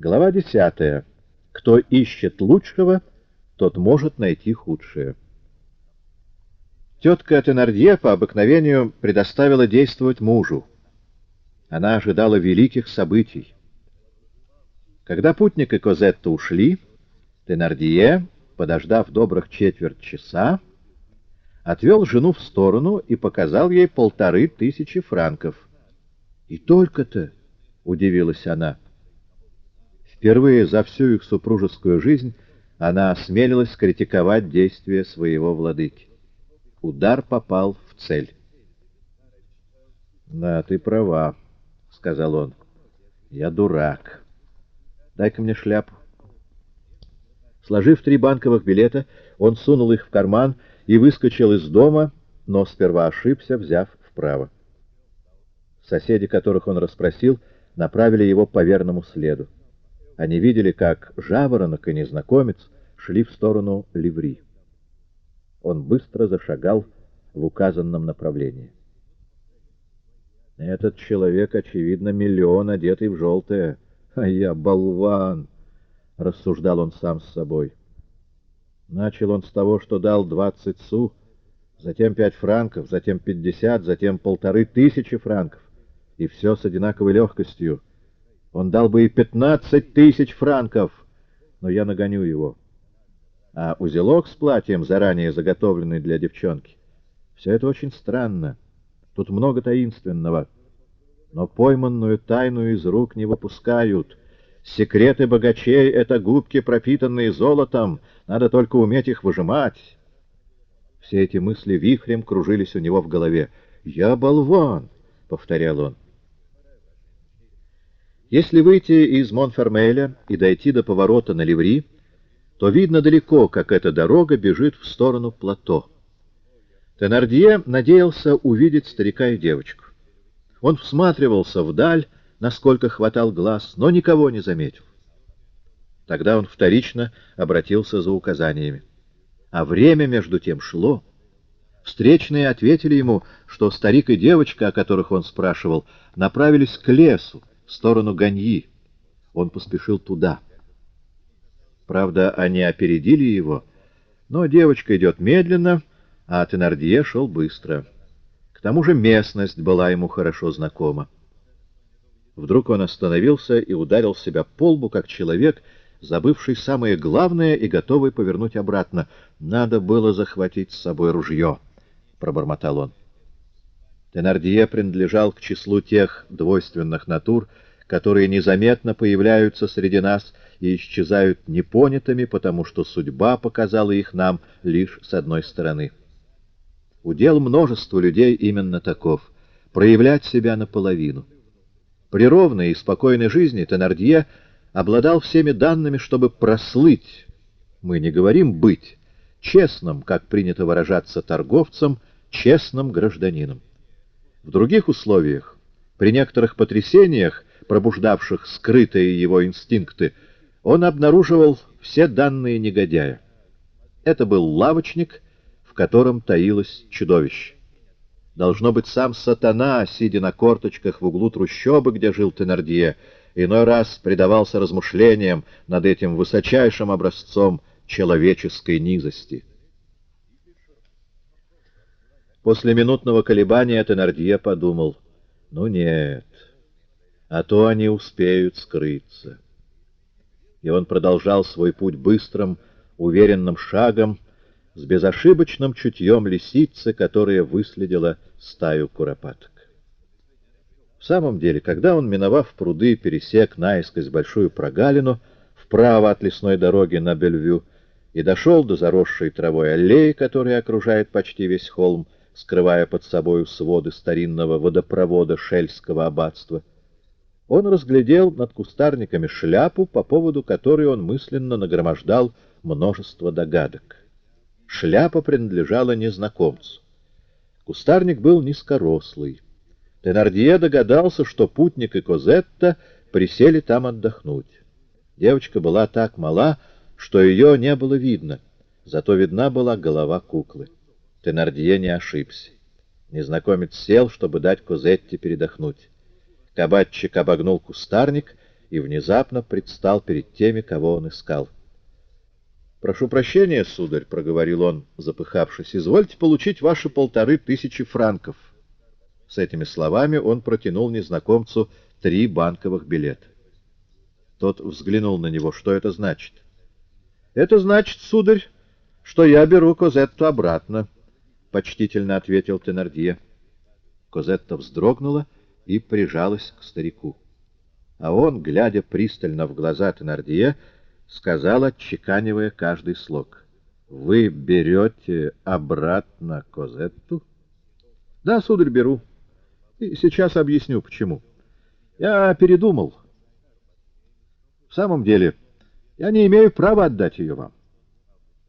Глава 10. Кто ищет лучшего, тот может найти худшее. Тетка Тенардье по обыкновению предоставила действовать мужу. Она ожидала великих событий. Когда путник и Козетта ушли, Тенардье, подождав добрых четверть часа, отвел жену в сторону и показал ей полторы тысячи франков. — И только-то, — удивилась она, — Впервые за всю их супружескую жизнь она осмелилась критиковать действия своего владыки. Удар попал в цель. «Да, ты права», — сказал он. «Я дурак. Дай-ка мне шляпу». Сложив три банковых билета, он сунул их в карман и выскочил из дома, но сперва ошибся, взяв вправо. Соседи, которых он расспросил, направили его по верному следу. Они видели, как жаворонок и незнакомец шли в сторону Ливри. Он быстро зашагал в указанном направлении. Этот человек, очевидно, миллион, одетый в желтое. А я болван, — рассуждал он сам с собой. Начал он с того, что дал двадцать су, затем пять франков, затем пятьдесят, затем полторы тысячи франков. И все с одинаковой легкостью — он дал бы и пятнадцать тысяч франков, но я нагоню его. А узелок с платьем, заранее заготовленный для девчонки, все это очень странно. Тут много таинственного. Но пойманную тайну из рук не выпускают. Секреты богачей — это губки, пропитанные золотом. Надо только уметь их выжимать. Все эти мысли вихрем кружились у него в голове. «Я болван!» — повторял он. Если выйти из Монфермеля и дойти до поворота на Ливри, то видно далеко, как эта дорога бежит в сторону плато. Тенардье надеялся увидеть старика и девочку. Он всматривался вдаль, насколько хватал глаз, но никого не заметил. Тогда он вторично обратился за указаниями. А время между тем шло. Встречные ответили ему, что старик и девочка, о которых он спрашивал, направились к лесу, в сторону Ганьи. Он поспешил туда. Правда, они опередили его, но девочка идет медленно, а Тенардье шел быстро. К тому же местность была ему хорошо знакома. Вдруг он остановился и ударил себя по лбу, как человек, забывший самое главное и готовый повернуть обратно. «Надо было захватить с собой ружье», — пробормотал он. Тенардье принадлежал к числу тех двойственных натур, которые незаметно появляются среди нас и исчезают непонятыми, потому что судьба показала их нам лишь с одной стороны. Удел множества людей именно таков — проявлять себя наполовину. При ровной и спокойной жизни Тенардье обладал всеми данными, чтобы прослыть, мы не говорим «быть», честным, как принято выражаться торговцам, честным гражданином. В других условиях, при некоторых потрясениях, пробуждавших скрытые его инстинкты, он обнаруживал все данные негодяя. Это был лавочник, в котором таилось чудовище. Должно быть, сам сатана, сидя на корточках в углу трущобы, где жил Тенардье, иной раз предавался размышлениям над этим высочайшим образцом человеческой низости. После минутного колебания Тенардье подумал, ну нет, а то они успеют скрыться. И он продолжал свой путь быстрым, уверенным шагом, с безошибочным чутьем лисицы, которая выследила стаю куропаток. В самом деле, когда он, миновав пруды, пересек наискось большую прогалину вправо от лесной дороги на Бельвю и дошел до заросшей травой аллеи, которая окружает почти весь холм, скрывая под собою своды старинного водопровода Шельского аббатства, он разглядел над кустарниками шляпу, по поводу которой он мысленно нагромождал множество догадок. Шляпа принадлежала незнакомцу. Кустарник был низкорослый. Тенардье догадался, что путник и Козетта присели там отдохнуть. Девочка была так мала, что ее не было видно, зато видна была голова куклы. Тенардье не ошибся. Незнакомец сел, чтобы дать Козетте передохнуть. Кабатчик обогнул кустарник и внезапно предстал перед теми, кого он искал. «Прошу прощения, сударь», — проговорил он, запыхавшись, — «извольте получить ваши полторы тысячи франков». С этими словами он протянул незнакомцу три банковых билета. Тот взглянул на него. «Что это значит?» «Это значит, сударь, что я беру Козетту обратно», — почтительно ответил Теннердье. Козетта вздрогнула и прижалась к старику. А он, глядя пристально в глаза Теннердье, — сказал, отчеканивая каждый слог. «Вы берете обратно Козетту?» «Да, сударь, беру. И сейчас объясню, почему. Я передумал. В самом деле, я не имею права отдать ее вам.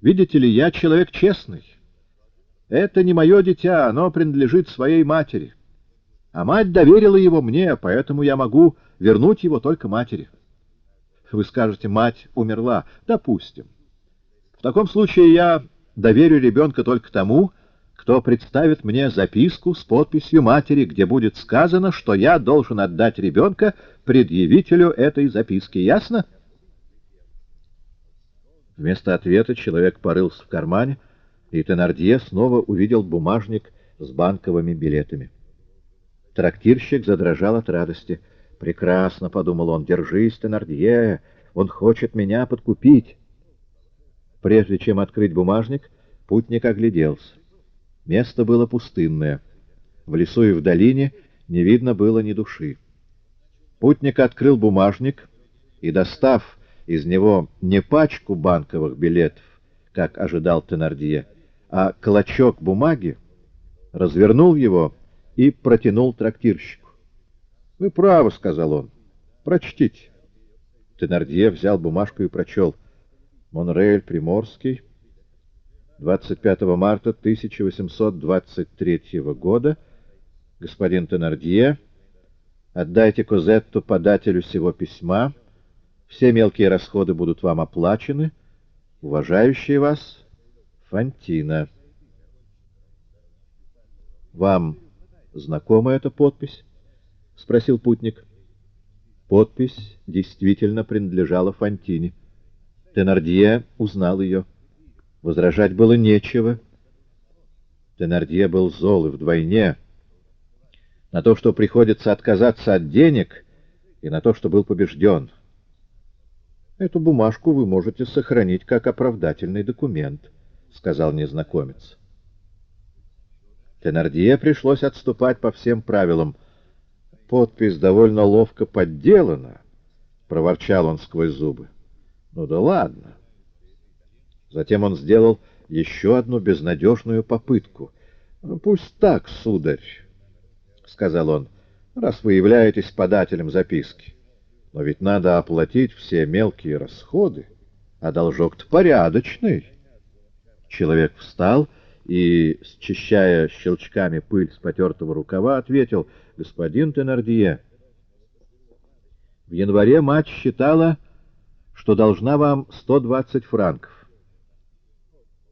Видите ли, я человек честный. Это не мое дитя, оно принадлежит своей матери. А мать доверила его мне, поэтому я могу вернуть его только матери». Вы скажете, мать умерла. Допустим. В таком случае я доверю ребенка только тому, кто представит мне записку с подписью матери, где будет сказано, что я должен отдать ребенка предъявителю этой записки. Ясно? Вместо ответа человек порылся в кармане, и Тенардье снова увидел бумажник с банковыми билетами. Трактирщик задрожал от радости — «Прекрасно», — подумал он, — «держись, Теннердье, он хочет меня подкупить». Прежде чем открыть бумажник, путник огляделся. Место было пустынное. В лесу и в долине не видно было ни души. Путник открыл бумажник и, достав из него не пачку банковых билетов, как ожидал Теннердье, а клочок бумаги, развернул его и протянул трактирщику. — Вы правы, — сказал он. — Прочтите. Тенардье взял бумажку и прочел. Монрейль, Приморский, 25 марта 1823 года. Господин Тенардье, отдайте Козетту подателю сего письма. Все мелкие расходы будут вам оплачены. Уважающие вас, Фантина. Вам знакома эта подпись? — спросил путник. Подпись действительно принадлежала Фантине. Тенардье узнал ее. Возражать было нечего. Тенардье был зол и вдвойне. На то, что приходится отказаться от денег, и на то, что был побежден. «Эту бумажку вы можете сохранить как оправдательный документ», — сказал незнакомец. Тенардье пришлось отступать по всем правилам — Подпись довольно ловко подделана, — проворчал он сквозь зубы. Ну да ладно. Затем он сделал еще одну безнадежную попытку. «Ну, пусть так, сударь, — сказал он, — раз вы являетесь подателем записки. Но ведь надо оплатить все мелкие расходы, а должок-то порядочный. Человек встал и, счищая щелчками пыль с потертого рукава, ответил — господин Тенардье, в январе мать считала, что должна вам 120 франков.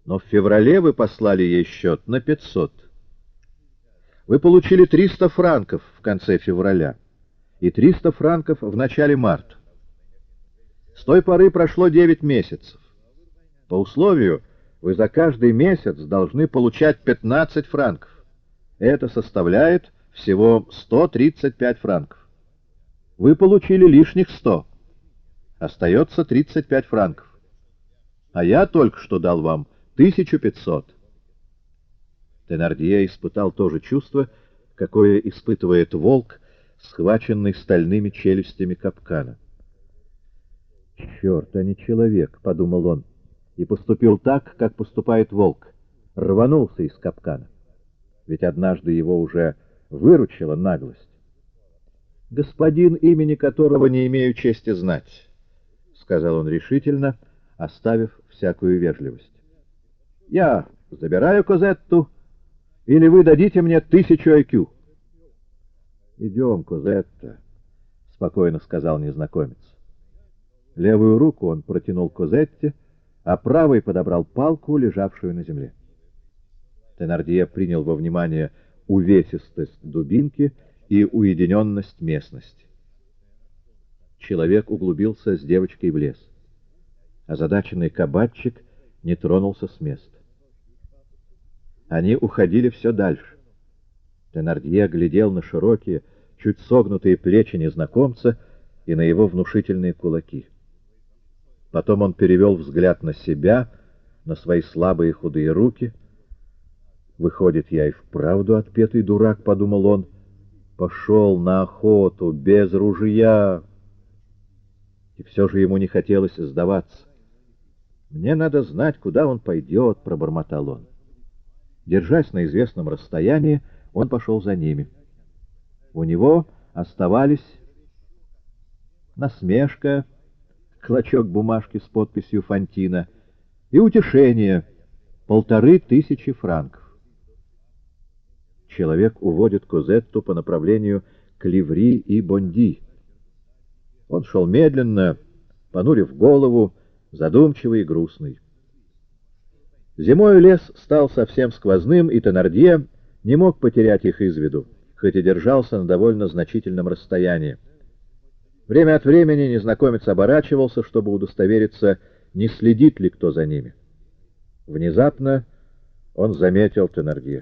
Но в феврале вы послали ей счет на 500. Вы получили 300 франков в конце февраля и 300 франков в начале марта. С той поры прошло 9 месяцев. По условию вы за каждый месяц должны получать 15 франков. Это составляет всего 135 франков. Вы получили лишних 100. Остается 35 франков. А я только что дал вам 1500. Тенардье испытал то же чувство, какое испытывает волк, схваченный стальными челюстями капкана. «Черт, а не человек!» — подумал он, и поступил так, как поступает волк, рванулся из капкана. Ведь однажды его уже выручила наглость. «Господин, имени которого не имею чести знать», — сказал он решительно, оставив всякую вежливость. «Я забираю Козетту, или вы дадите мне тысячу IQ?» «Идем, Козетта», — спокойно сказал незнакомец. Левую руку он протянул Козетте, а правой подобрал палку, лежавшую на земле. Тенардье принял во внимание увесистость дубинки и уединенность местности. человек углубился с девочкой в лес. Озадаченный кабачик не тронулся с места. Они уходили все дальше. Тенардье глядел на широкие, чуть согнутые плечи незнакомца и на его внушительные кулаки. Потом он перевел взгляд на себя, на свои слабые худые руки. «Выходит, я и вправду отпетый дурак», — подумал он. «Пошел на охоту, без ружья». И все же ему не хотелось сдаваться. «Мне надо знать, куда он пойдет», — пробормотал он. Держась на известном расстоянии, он пошел за ними. У него оставались насмешка, клочок бумажки с подписью Фантина и утешение — полторы тысячи франков. Человек уводит Козетту по направлению к Ливри и Бонди. Он шел медленно, понурив голову, задумчивый и грустный. Зимой лес стал совсем сквозным, и Тенардье не мог потерять их из виду, хоть и держался на довольно значительном расстоянии. Время от времени незнакомец оборачивался, чтобы удостовериться, не следит ли кто за ними. Внезапно он заметил Тенардье.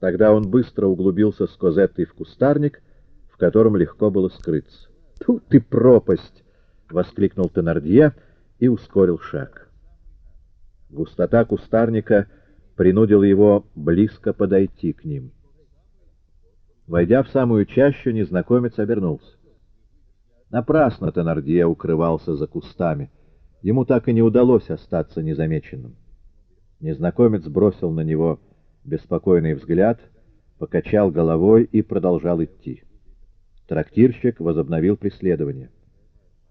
Тогда он быстро углубился с Козеттой в кустарник, в котором легко было скрыться. «Тут ты пропасть!» — воскликнул Тенардье и ускорил шаг. Густота кустарника принудила его близко подойти к ним. Войдя в самую чащу, незнакомец обернулся. Напрасно Тенардье укрывался за кустами. Ему так и не удалось остаться незамеченным. Незнакомец бросил на него беспокойный взгляд, покачал головой и продолжал идти. Трактирщик возобновил преследование.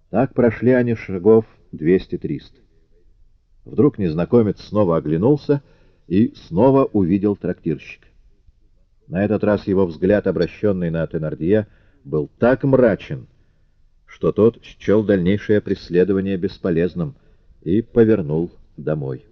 Так прошли они шагов 200-300. Вдруг незнакомец снова оглянулся и снова увидел трактирщика. На этот раз его взгляд, обращенный на Тенардье, был так мрачен, что тот счел дальнейшее преследование бесполезным и повернул домой.